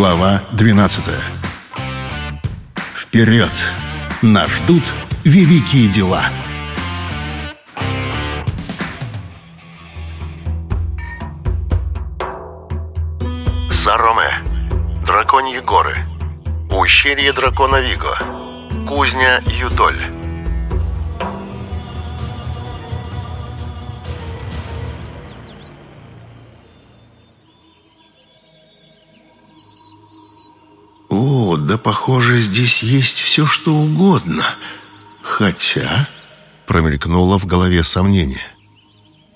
Глава 12 Вперед! Нас ждут великие дела! Сароме. Драконьи горы. Ущелье дракона Виго. Кузня Юдоль. Да похоже, здесь есть все, что угодно. Хотя... Промелькнуло в голове сомнение.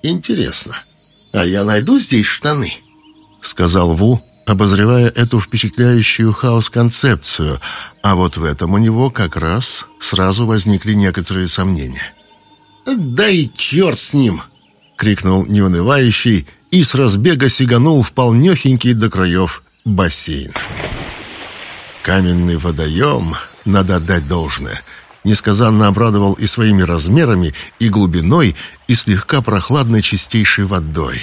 Интересно, а я найду здесь штаны? Сказал Ву, обозревая эту впечатляющую хаос-концепцию, а вот в этом у него как раз сразу возникли некоторые сомнения. «Да и черт с ним!» — крикнул неунывающий и с разбега сиганул в полнехенький до краев бассейн. Каменный водоем, надо отдать должное, несказанно обрадовал и своими размерами, и глубиной, и слегка прохладной чистейшей водой.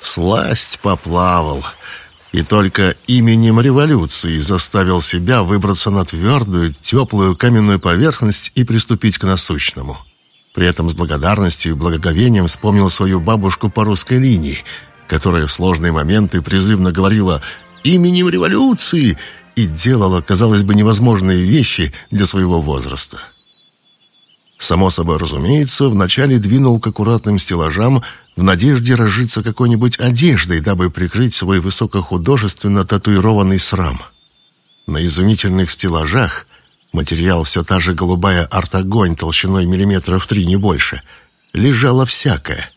Сласть поплавал, и только именем революции заставил себя выбраться на твердую, теплую каменную поверхность и приступить к насущному. При этом с благодарностью и благоговением вспомнил свою бабушку по русской линии, которая в сложные моменты призывно говорила именем революции и делала, казалось бы, невозможные вещи для своего возраста. Само собой разумеется, вначале двинул к аккуратным стеллажам в надежде разжиться какой-нибудь одеждой, дабы прикрыть свой высокохудожественно татуированный срам. На изумительных стеллажах материал все та же голубая артогонь толщиной миллиметров три, не больше, лежало всякое.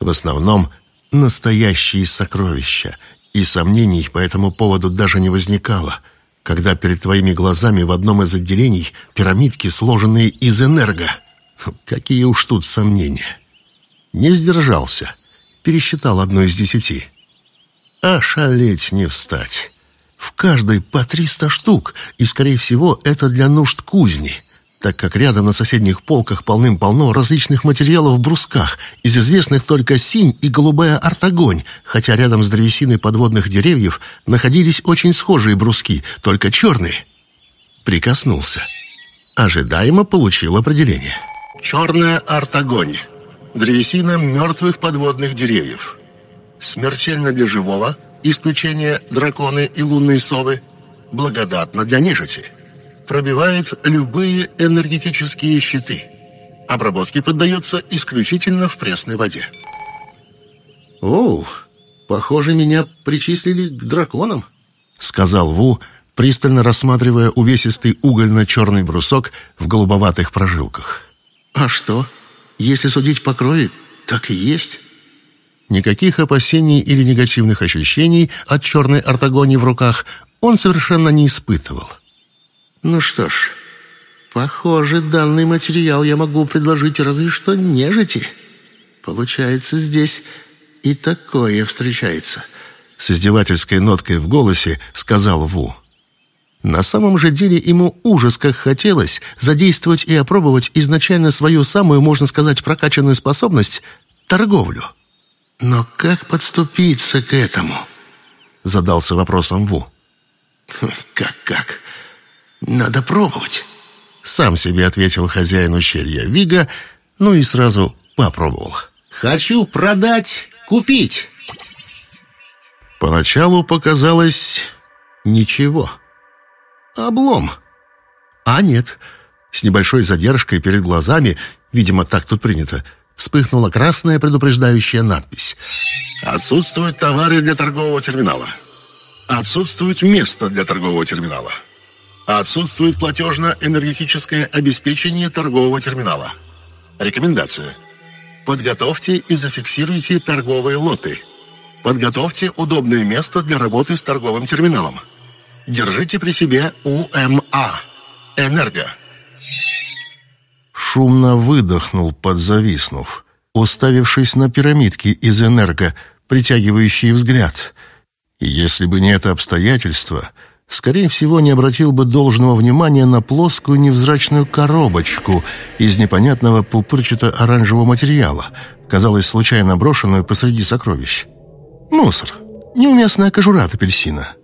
В основном настоящие сокровища, и сомнений по этому поводу даже не возникало, когда перед твоими глазами в одном из отделений пирамидки, сложенные из энерго. Какие уж тут сомнения. Не сдержался, пересчитал одну из десяти. А шалеть не встать. В каждой по триста штук, и, скорее всего, это для нужд кузни — так как рядом на соседних полках полным-полно различных материалов в брусках, из известных только синь и голубая артогонь, хотя рядом с древесиной подводных деревьев находились очень схожие бруски, только черные. Прикоснулся. Ожидаемо получил определение. Черная артогонь. Древесина мертвых подводных деревьев. Смертельно для живого, исключение драконы и лунные совы, благодатно для нежити пробивает любые энергетические щиты. Обработке поддается исключительно в пресной воде. «Оу, похоже, меня причислили к драконам», — сказал Ву, пристально рассматривая увесистый угольно-черный брусок в голубоватых прожилках. «А что? Если судить по крови, так и есть». Никаких опасений или негативных ощущений от черной ортогонии в руках он совершенно не испытывал. Ну что ж, похоже, данный материал я могу предложить разве что нежити. Получается, здесь и такое встречается. С издевательской ноткой в голосе сказал Ву. На самом же деле ему ужас как хотелось задействовать и опробовать изначально свою самую, можно сказать, прокачанную способность — торговлю. Но как подступиться к этому? Задался вопросом Ву. Как-как? Надо пробовать. Сам себе ответил хозяин ущелья Вига, ну и сразу попробовал. Хочу продать, купить. Поначалу показалось ничего. Облом. А нет, с небольшой задержкой перед глазами, видимо, так тут принято, вспыхнула красная предупреждающая надпись. «Отсутствуют товары для торгового терминала. Отсутствует место для торгового терминала». Отсутствует платежно-энергетическое обеспечение торгового терминала. Рекомендация. Подготовьте и зафиксируйте торговые лоты. Подготовьте удобное место для работы с торговым терминалом. Держите при себе УМА. Энерго. Шумно выдохнул, подзависнув, уставившись на пирамидки из энерго, притягивающие взгляд. И если бы не это обстоятельство, скорее всего, не обратил бы должного внимания на плоскую невзрачную коробочку из непонятного пупырчато-оранжевого материала, казалось, случайно брошенную посреди сокровищ. Мусор. Неуместная кожура от апельсина.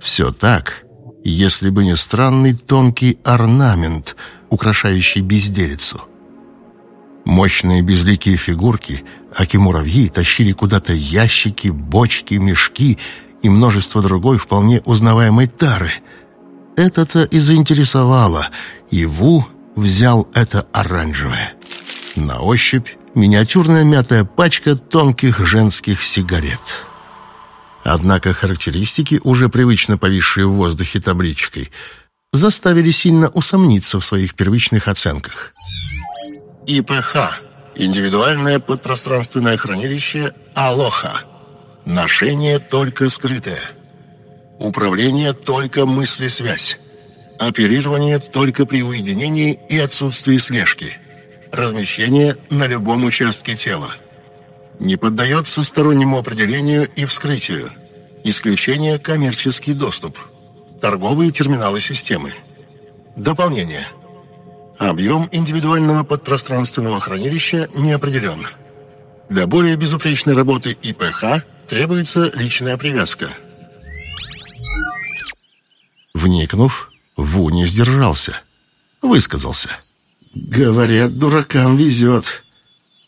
Все так, если бы не странный тонкий орнамент, украшающий безделицу. Мощные безликие фигурки, аки-муравьи, тащили куда-то ящики, бочки, мешки и множество другой вполне узнаваемой тары. Это-то и заинтересовало, и Ву взял это оранжевое. На ощупь миниатюрная мятая пачка тонких женских сигарет. Однако характеристики, уже привычно повисшие в воздухе табличкой, заставили сильно усомниться в своих первичных оценках. ИПХ – индивидуальное подпространственное хранилище «Алоха». Ношение только скрытое. Управление только мысли-связь. Оперирование только при уединении и отсутствии слежки. Размещение на любом участке тела. Не поддается стороннему определению и вскрытию. Исключение – коммерческий доступ. Торговые терминалы системы. Дополнение. Объем индивидуального подпространственного хранилища не определен. Для более безупречной работы ИПХ требуется личная привязка. Вникнув, Ву не сдержался. Высказался. «Говорят, дуракам везет.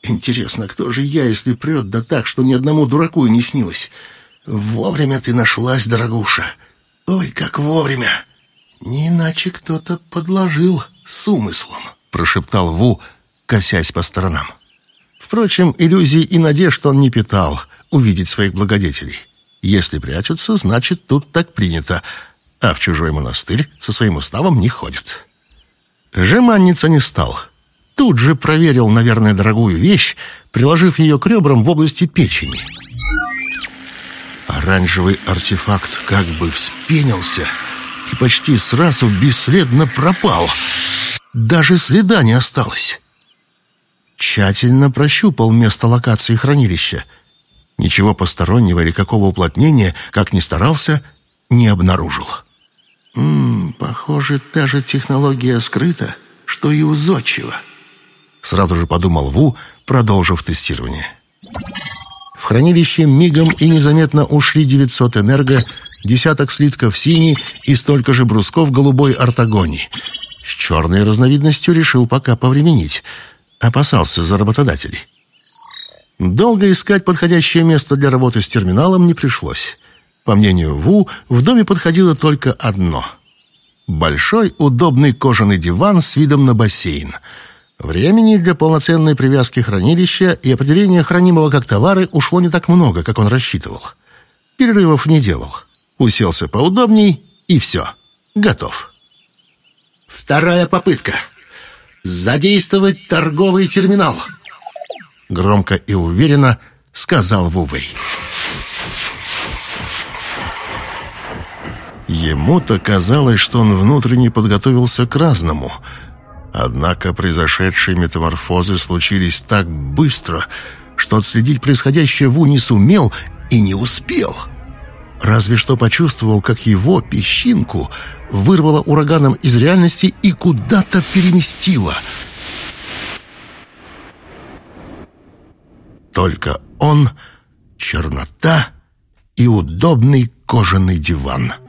Интересно, кто же я, если прет да так, что ни одному дураку и не снилось? Вовремя ты нашлась, дорогуша. Ой, как вовремя. Не иначе кто-то подложил с умыслом», — прошептал Ву, косясь по сторонам. Впрочем, иллюзий и надежд он не питал увидеть своих благодетелей. Если прячутся, значит, тут так принято — а в чужой монастырь со своим уставом не ходят. Жеманница не стал. Тут же проверил, наверное, дорогую вещь, приложив ее к ребрам в области печени. Оранжевый артефакт как бы вспенился и почти сразу бесследно пропал. Даже следа не осталось. Тщательно прощупал место локации хранилища. Ничего постороннего или какого уплотнения, как ни старался, не обнаружил. «Ммм, похоже, та же технология скрыта, что и у Зодчего». Сразу же подумал Ву, продолжив тестирование. В хранилище мигом и незаметно ушли 900 энерго, десяток слитков синий и столько же брусков голубой ортогонии. С черной разновидностью решил пока повременить. Опасался за работодателей. Долго искать подходящее место для работы с терминалом не пришлось. По мнению Ву, в доме подходило только одно. Большой удобный кожаный диван с видом на бассейн. Времени для полноценной привязки хранилища и определения хранимого как товары ушло не так много, как он рассчитывал. Перерывов не делал. Уселся поудобней, и все. Готов. «Вторая попытка. Задействовать торговый терминал», — громко и уверенно сказал Вувей. Ему-то казалось, что он внутренне подготовился к разному. Однако произошедшие метаморфозы случились так быстро, что отследить происходящее Ву не сумел и не успел. Разве что почувствовал, как его песчинку вырвало ураганом из реальности и куда-то переместило. Только он, чернота и удобный кожаный диван —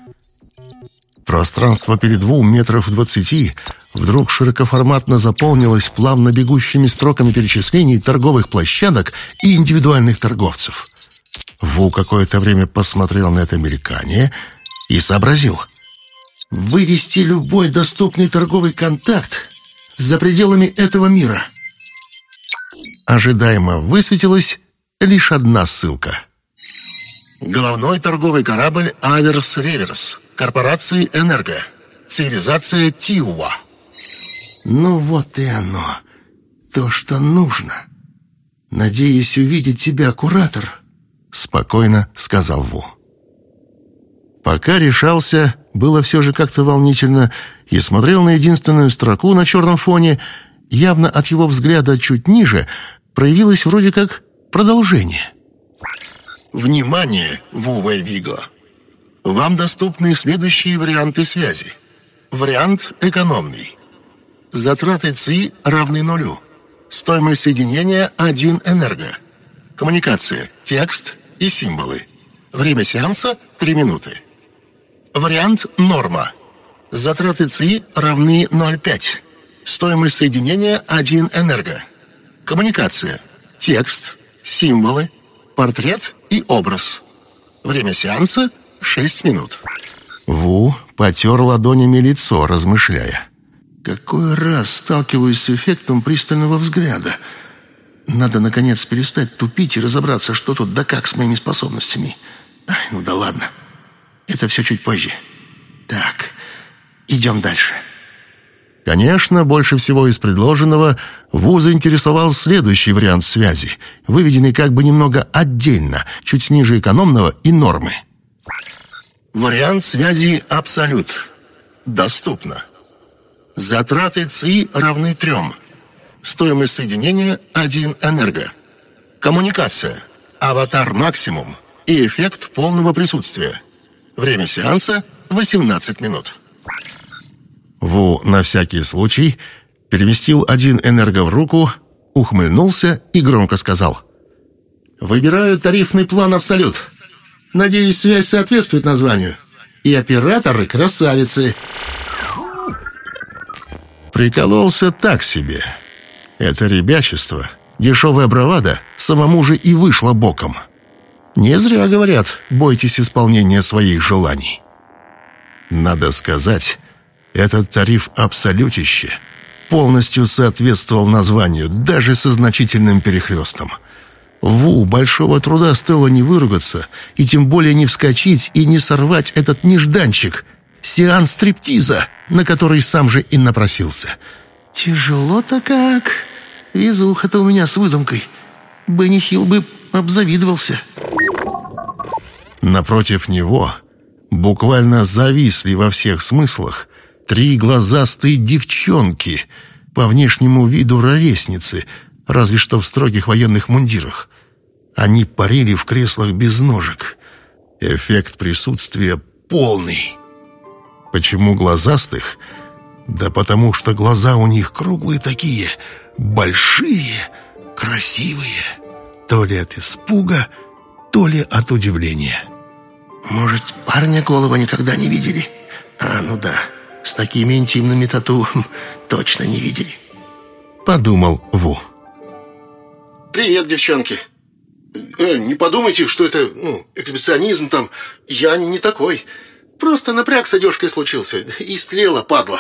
Пространство перед двум метров двадцати вдруг широкоформатно заполнилось плавно бегущими строками перечислений торговых площадок и индивидуальных торговцев. Ву какое-то время посмотрел на это мелькание и сообразил. «Вывести любой доступный торговый контакт за пределами этого мира». Ожидаемо высветилась лишь одна ссылка. «Головной торговый корабль «Аверс-Реверс» корпорации «Энерго», цивилизация Тиуа. Ну вот и оно, то, что нужно. Надеюсь увидеть тебя, куратор, спокойно сказал Ву. Пока решался, было все же как-то волнительно, и смотрел на единственную строку на черном фоне, явно от его взгляда чуть ниже, проявилось вроде как продолжение. «Внимание, Ву Виго! Вам доступны следующие варианты связи. Вариант экономный. Затраты ЦИ равны нулю. Стоимость соединения 1 энерго. Коммуникация, текст и символы. Время сеанса 3 минуты. Вариант «Норма». Затраты ЦИ равны 0,5. Стоимость соединения 1 энерго. Коммуникация. Текст, символы, портрет и образ. Время сеанса 6 минут. Ву потер ладонями лицо, размышляя. Какой раз сталкиваюсь с эффектом пристального взгляда. Надо, наконец, перестать тупить и разобраться, что тут да как с моими способностями. Ай, ну да ладно. Это все чуть позже. Так, идем дальше. Конечно, больше всего из предложенного Ву заинтересовал следующий вариант связи, выведенный как бы немного отдельно, чуть ниже экономного и нормы. Вариант связи «Абсолют». Доступно. Затраты ЦИ равны трем. Стоимость соединения – 1 энерго. Коммуникация. Аватар максимум. И эффект полного присутствия. Время сеанса – 18 минут. Ву на всякий случай переместил один энерго в руку, ухмыльнулся и громко сказал. «Выбираю тарифный план «Абсолют». Надеюсь, связь соответствует названию. И операторы красавицы». Прикололся так себе. Это ребячество, дешевая бравада, самому же и вышло боком. Не зря говорят, бойтесь исполнения своих желаний. Надо сказать, этот тариф абсолютище полностью соответствовал названию, даже со значительным перехлестом. Ву большого труда стоило не выругаться, и тем более не вскочить и не сорвать этот нежданчик. Сеанс стриптиза, на который сам же и напросился. «Тяжело-то как. Везуха-то у меня с выдумкой. Бенни Хилл бы обзавидовался». Напротив него буквально зависли во всех смыслах три глазастые девчонки, по внешнему виду ровесницы, разве что в строгих военных мундирах. Они парили в креслах без ножек. Эффект присутствия полный. Почему глазастых? Да потому что глаза у них круглые такие, большие, красивые. То ли от испуга, то ли от удивления. Может, парня голова никогда не видели? А, ну да, с такими интимными тату точно не видели. Подумал Ву. «Привет, девчонки!» э, «Не подумайте, что это ну, эксбиционизм там. Я не такой. Просто напряг с одежкой случился. И стрела, падла.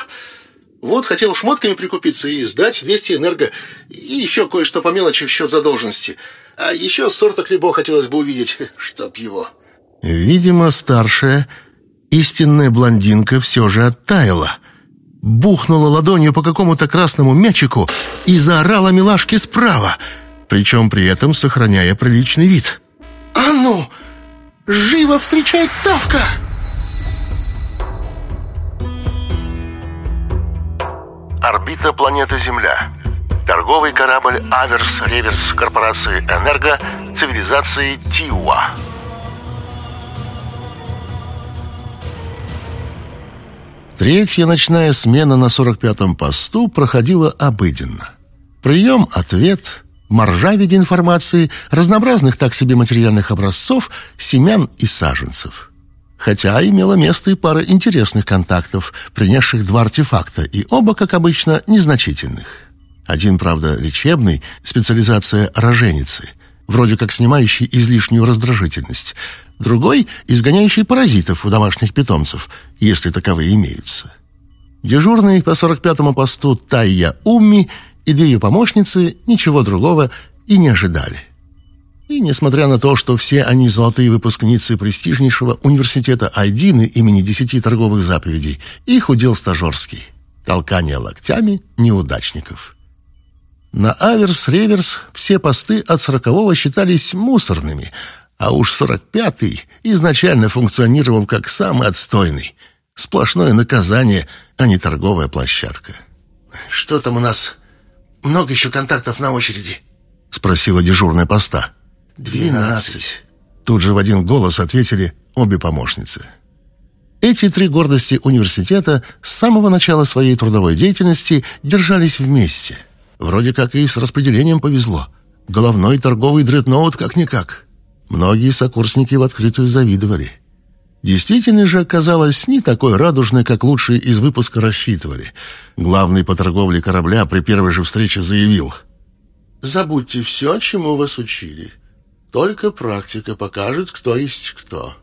Вот хотел шмотками прикупиться и сдать Вести Энерго. И еще кое-что по мелочи в счет задолженности. А еще сорта Клебо хотелось бы увидеть, чтоб его». Видимо, старшая, истинная блондинка все же оттаяла. Бухнула ладонью по какому-то красному мячику и заорала милашке справа, причем при этом сохраняя приличный вид. «А ну! Живо встречай Тавка!» Орбита планеты Земля. Торговый корабль «Аверс-Реверс» корпорации «Энерго» цивилизации Тиуа. Третья ночная смена на 45-м посту проходила обыденно. Прием, ответ, маржа в виде информации, разнообразных так себе материальных образцов, семян и саженцев. Хотя имело место и пара интересных контактов, принесших два артефакта, и оба, как обычно, незначительных. Один, правда, лечебный, специализация роженицы, вроде как снимающий излишнюю раздражительность, другой — изгоняющий паразитов у домашних питомцев, если таковые имеются. Дежурный по 45-му посту Тайя Умми и две ее помощницы ничего другого и не ожидали. И несмотря на то, что все они золотые выпускницы престижнейшего университета Айдины имени десяти торговых заповедей, их удел стажерский. Толкание локтями неудачников. На Аверс-Реверс все посты от сорокового считались мусорными — а уж сорок пятый изначально функционировал как самый отстойный. Сплошное наказание, а не торговая площадка. «Что там у нас? Много еще контактов на очереди?» — спросила дежурная поста. «Двенадцать». Тут же в один голос ответили обе помощницы. Эти три гордости университета с самого начала своей трудовой деятельности держались вместе. Вроде как и с распределением повезло. Головной торговый дредноут как-никак. Многие сокурсники в открытую завидовали. Действительность же оказалась не такой радужной, как лучшие из выпуска рассчитывали. Главный по торговле корабля при первой же встрече заявил. «Забудьте все, чему вас учили. Только практика покажет, кто есть кто.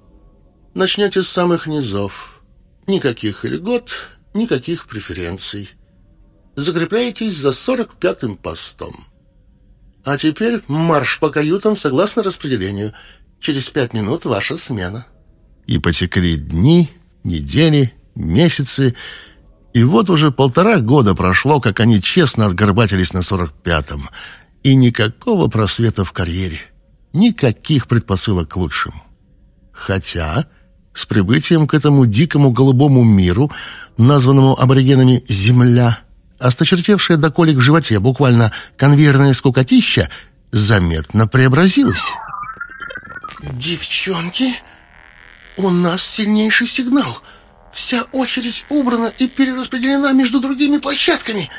Начнете с самых низов. Никаких льгот, никаких преференций. Закрепляйтесь за сорок пятым постом. А теперь марш по каютам согласно распределению. Через пять минут ваша смена». И потекли дни, недели, месяцы, и вот уже полтора года прошло, как они честно отгорбатились на сорок пятом, и никакого просвета в карьере, никаких предпосылок к лучшему. Хотя с прибытием к этому дикому голубому миру, названному аборигенами «Земля», осточертевшая до колик в животе буквально конвейерная скукотища, заметно преобразилась. «Девчонки, у нас сильнейший сигнал. Вся очередь убрана и перераспределена между другими площадками».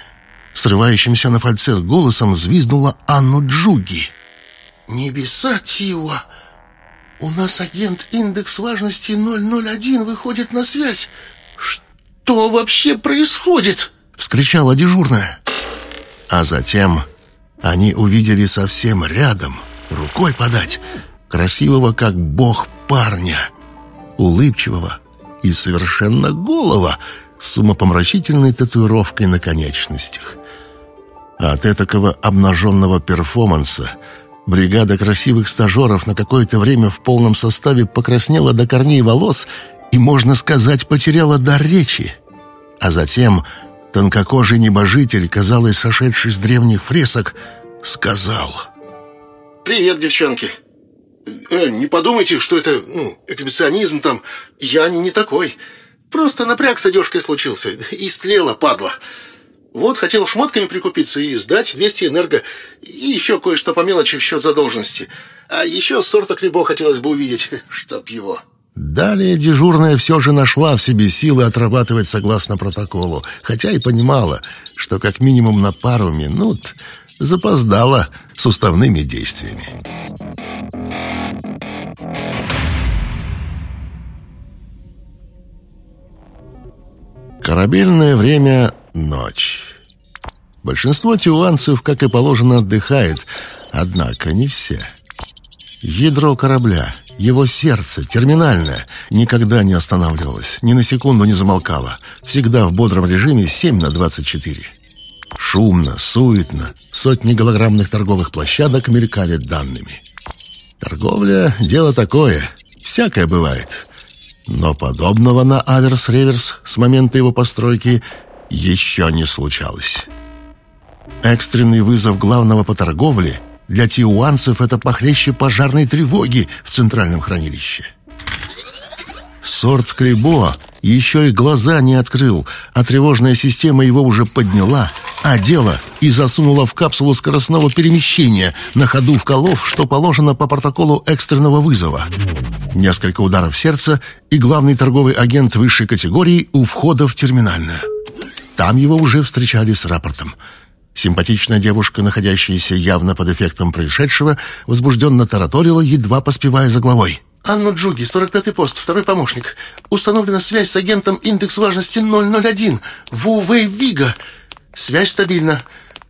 Срывающимся на фальцет голосом взвизгнула Анну Джуги. «Небеса, Тиуа! У нас агент индекс важности 001 выходит на связь. Что вообще происходит?» — вскричала дежурная. А затем они увидели совсем рядом, рукой подать, красивого как бог парня, улыбчивого и совершенно голого, с умопомрачительной татуировкой на конечностях. От этакого обнаженного перформанса бригада красивых стажеров на какое-то время в полном составе покраснела до корней волос и, можно сказать, потеряла дар речи. А затем тонкокожий небожитель, казалось, сошедший с древних фресок, сказал «Привет, девчонки! Э, не подумайте, что это ну, эксбиционизм там. Я не, такой. Просто напряг с одежкой случился. И стрела, падла. Вот хотел шмотками прикупиться и сдать Вести Энерго. И еще кое-что по мелочи в счет задолженности. А еще сорта Клебо хотелось бы увидеть, чтоб его. Далее дежурная все же нашла в себе силы отрабатывать согласно протоколу, хотя и понимала, что как минимум на пару минут запоздала с уставными действиями. Корабельное время — ночь. Большинство тюанцев, как и положено, отдыхает, однако не все. Ядро корабля, его сердце, терминальное, никогда не останавливалось, ни на секунду не замолкало, всегда в бодром режиме 7 на 24. Шумно, суетно, сотни голограммных торговых площадок мелькали данными. Торговля — дело такое, всякое бывает. Но подобного на Аверс-Реверс с момента его постройки еще не случалось. Экстренный вызов главного по торговле для тиуанцев это похлеще пожарной тревоги в центральном хранилище. Сорт Крибо еще и глаза не открыл, а тревожная система его уже подняла, одела и засунула в капсулу скоростного перемещения, на ходу вколов, что положено по протоколу экстренного вызова. Несколько ударов сердца и главный торговый агент высшей категории у входа в терминальную. Там его уже встречали с рапортом. Симпатичная девушка, находящаяся явно под эффектом происшедшего, возбужденно тараторила, едва поспевая за главой. «Анну Джуги, 45-й пост, второй помощник. Установлена связь с агентом индекс важности 001. Ву Вэй Вига. Связь стабильна.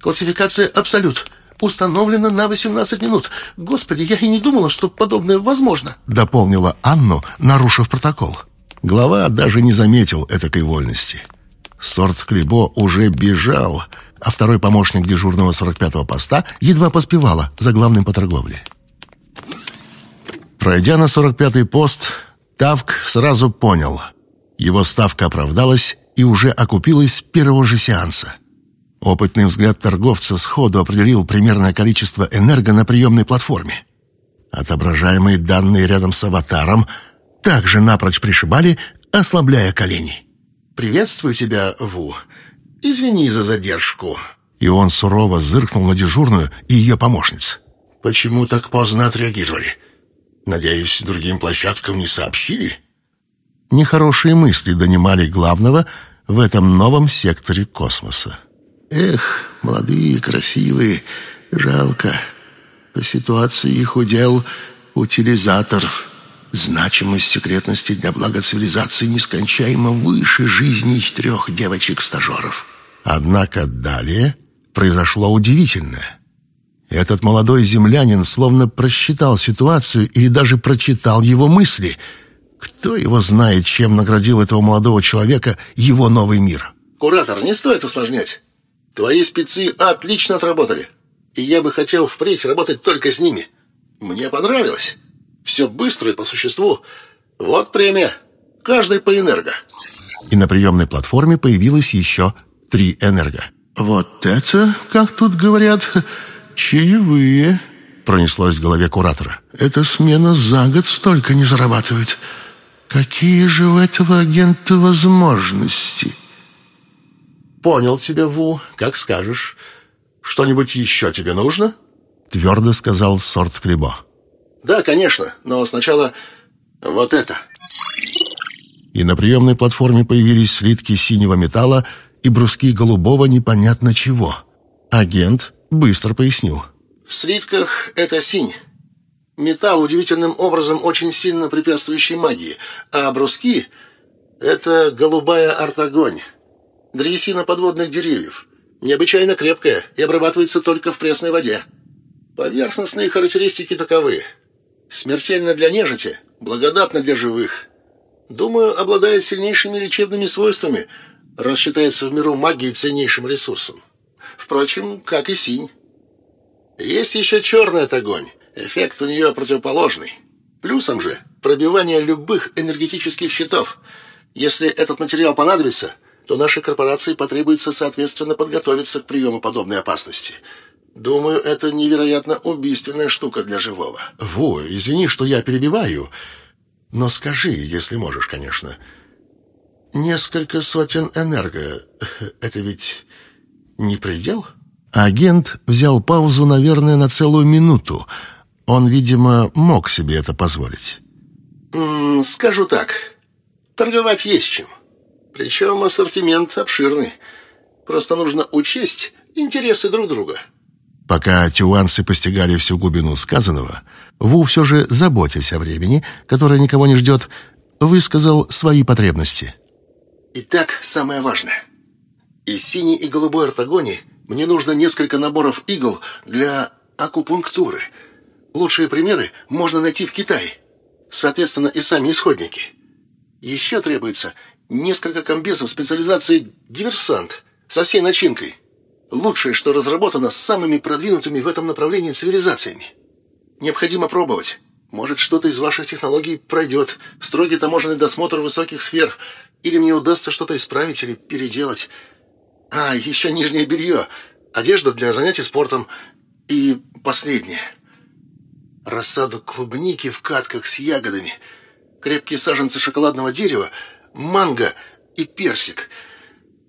Классификация «Абсолют». Установлена на 18 минут. Господи, я и не думала, что подобное возможно. Дополнила Анну, нарушив протокол. Глава даже не заметил этакой вольности. Сорт Клебо уже бежал, а второй помощник дежурного 45-го поста едва поспевала за главным по торговле. Пройдя на 45-й пост, Тавк сразу понял. Его ставка оправдалась и уже окупилась первого же сеанса. Опытный взгляд торговца сходу определил примерное количество энерго на приемной платформе. Отображаемые данные рядом с аватаром также напрочь пришибали, ослабляя колени. «Приветствую тебя, Ву. Извини за задержку». И он сурово зыркнул на дежурную и ее помощниц. «Почему так поздно отреагировали? Надеюсь, другим площадкам не сообщили?» Нехорошие мысли донимали главного в этом новом секторе космоса. Эх, молодые, красивые, жалко. По ситуации их удел утилизатор. Значимость секретности для блага цивилизации нескончаемо выше жизни трех девочек-стажеров. Однако далее произошло удивительное. Этот молодой землянин словно просчитал ситуацию или даже прочитал его мысли. Кто его знает, чем наградил этого молодого человека его новый мир? «Куратор, не стоит усложнять. Твои спецы отлично отработали. И я бы хотел впредь работать только с ними. Мне понравилось. Все быстро и по существу. Вот премия. Каждый по энерго». И на приемной платформе появилось еще три энерго. «Вот это, как тут говорят, чаевые», — пронеслось в голове куратора. «Эта смена за год столько не зарабатывает. Какие же у этого агента возможности?» «Понял тебя, Ву, как скажешь. Что-нибудь еще тебе нужно?» Твердо сказал сорт Клебо. «Да, конечно, но сначала вот это». И на приемной платформе появились слитки синего металла и бруски голубого непонятно чего. Агент быстро пояснил. В слитках это синь. Металл удивительным образом очень сильно препятствующий магии, а бруски — это голубая артогонь. Древесина подводных деревьев. Необычайно крепкая и обрабатывается только в пресной воде. Поверхностные характеристики таковы. Смертельно для нежити, благодатно для живых. Думаю, обладает сильнейшими лечебными свойствами, раз считается в миру магией ценнейшим ресурсом. Впрочем, как и синь. Есть еще черный огонь. Эффект у нее противоположный. Плюсом же пробивание любых энергетических щитов. Если этот материал понадобится, то нашей корпорации потребуется соответственно подготовиться к приему подобной опасности. Думаю, это невероятно убийственная штука для живого. Во, извини, что я перебиваю, но скажи, если можешь, конечно. Несколько сотен энерго — это ведь не предел? Агент взял паузу, наверное, на целую минуту. Он, видимо, мог себе это позволить. Скажу так. Торговать есть чем. Причем ассортимент обширный. Просто нужно учесть интересы друг друга. Пока тюанцы постигали всю глубину сказанного, Ву все же, заботясь о времени, которое никого не ждет, высказал свои потребности. Итак, самое важное. Из синей и голубой ортогони мне нужно несколько наборов игл для акупунктуры. Лучшие примеры можно найти в Китае. Соответственно, и сами исходники. Еще требуется несколько комбезов специализации «диверсант» со всей начинкой. Лучшее, что разработано самыми продвинутыми в этом направлении цивилизациями. Необходимо пробовать. Может, что-то из ваших технологий пройдет. Строгий таможенный досмотр высоких сфер. Или мне удастся что-то исправить или переделать. А, еще нижнее белье, одежда для занятий спортом и последнее. Рассаду клубники в катках с ягодами, крепкие саженцы шоколадного дерева, манго и персик.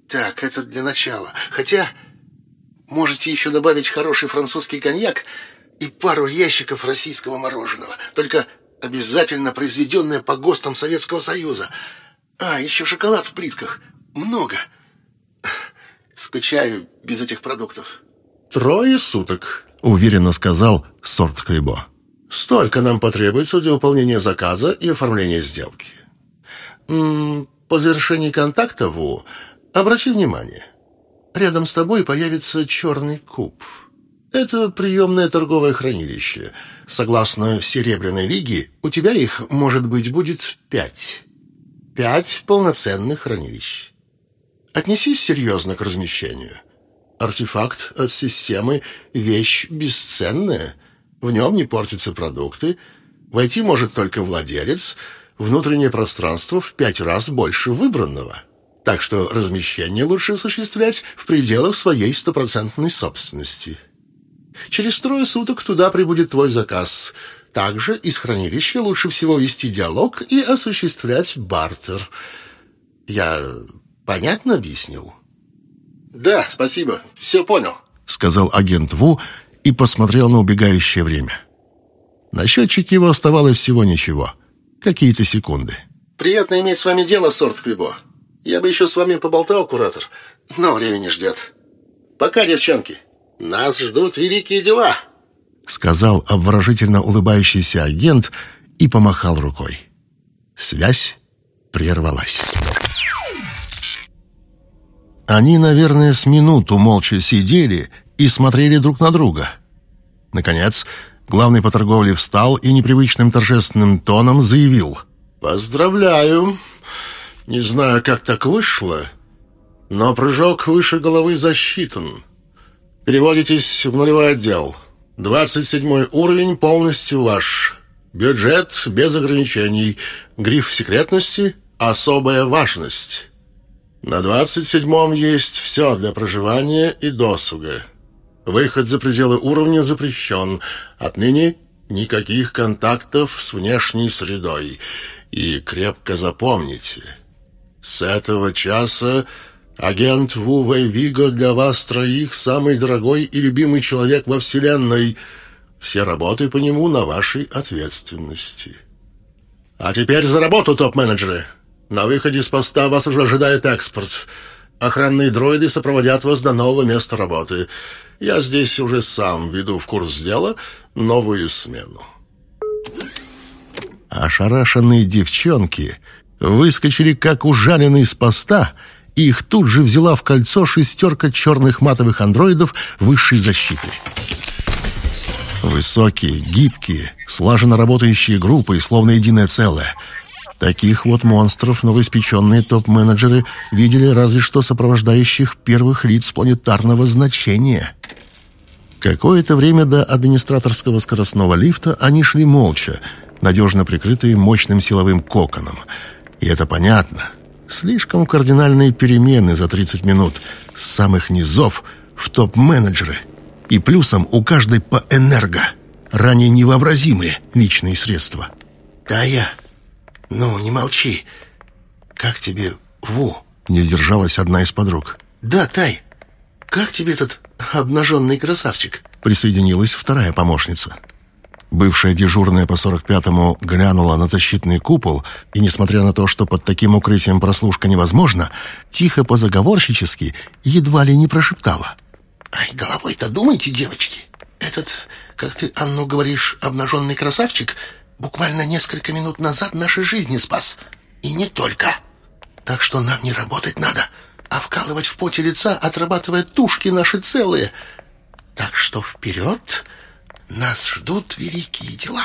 Так, это для начала. Хотя можете еще добавить хороший французский коньяк и пару ящиков российского мороженого, только обязательно произведенное по ГОСТам Советского Союза. А, еще шоколад в плитках. Много. Скучаю без этих продуктов. «Трое суток», — уверенно сказал сорт Клебо. «Столько нам потребуется для выполнения заказа и оформления сделки. М -м, по завершении контакта, Ву, обрати внимание, рядом с тобой появится черный куб. Это приемное торговое хранилище. Согласно Серебряной Лиге, у тебя их, может быть, будет пять. Пять полноценных хранилищ. Отнесись серьезно к размещению. Артефакт от системы — вещь бесценная. В нем не портятся продукты. Войти может только владелец. Внутреннее пространство в пять раз больше выбранного. Так что размещение лучше осуществлять в пределах своей стопроцентной собственности. Через трое суток туда прибудет твой заказ. Также из хранилища лучше всего вести диалог и осуществлять бартер. Я Понятно объяснил?» «Да, спасибо. Все понял», — сказал агент Ву и посмотрел на убегающее время. На счетчике его оставалось всего ничего. Какие-то секунды. «Приятно иметь с вами дело, сорт Клебо. Я бы еще с вами поболтал, куратор, но времени ждет. Пока, девчонки. Нас ждут великие дела», — сказал обворожительно улыбающийся агент и помахал рукой. Связь прервалась. Они, наверное, с минуту молча сидели и смотрели друг на друга. Наконец, главный по торговле встал и непривычным торжественным тоном заявил. «Поздравляю! Не знаю, как так вышло, но прыжок выше головы засчитан. Переводитесь в нулевой отдел. 27 уровень полностью ваш. Бюджет без ограничений. Гриф секретности «Особая важность». На 27-м есть все для проживания и досуга. Выход за пределы уровня запрещен. Отныне никаких контактов с внешней средой. И крепко запомните, с этого часа агент Ву Вэй Виго для вас троих самый дорогой и любимый человек во Вселенной. Все работы по нему на вашей ответственности. А теперь за работу, топ-менеджеры. На выходе с поста вас уже ожидает экспорт. Охранные дроиды сопроводят вас до нового места работы. Я здесь уже сам веду в курс дела новую смену. Ошарашенные девчонки выскочили, как ужаленные с поста, и их тут же взяла в кольцо шестерка черных матовых андроидов высшей защиты. Высокие, гибкие, слаженно работающие группы, словно единое целое. Таких вот монстров новоиспеченные топ-менеджеры видели разве что сопровождающих первых лиц планетарного значения. Какое-то время до администраторского скоростного лифта они шли молча, надежно прикрытые мощным силовым коконом. И это понятно. Слишком кардинальные перемены за 30 минут с самых низов в топ-менеджеры. И плюсом у каждой по энерго. Ранее невообразимые личные средства. «Тая, ну, не молчи. Как тебе Ву?» Не сдержалась одна из подруг. «Да, Тай, как тебе этот обнаженный красавчик?» Присоединилась вторая помощница. Бывшая дежурная по 45-му глянула на защитный купол и, несмотря на то, что под таким укрытием прослушка невозможно, тихо по-заговорщически едва ли не прошептала. «Ай, головой-то думайте, девочки! Этот, как ты, Анну, говоришь, обнаженный красавчик буквально несколько минут назад наши жизни спас. И не только. Так что нам не работать надо, а вкалывать в поте лица, отрабатывая тушки наши целые. Так что вперед!» Нас ждут великие дела.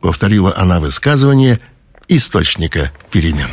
Повторила она высказывание источника перемен.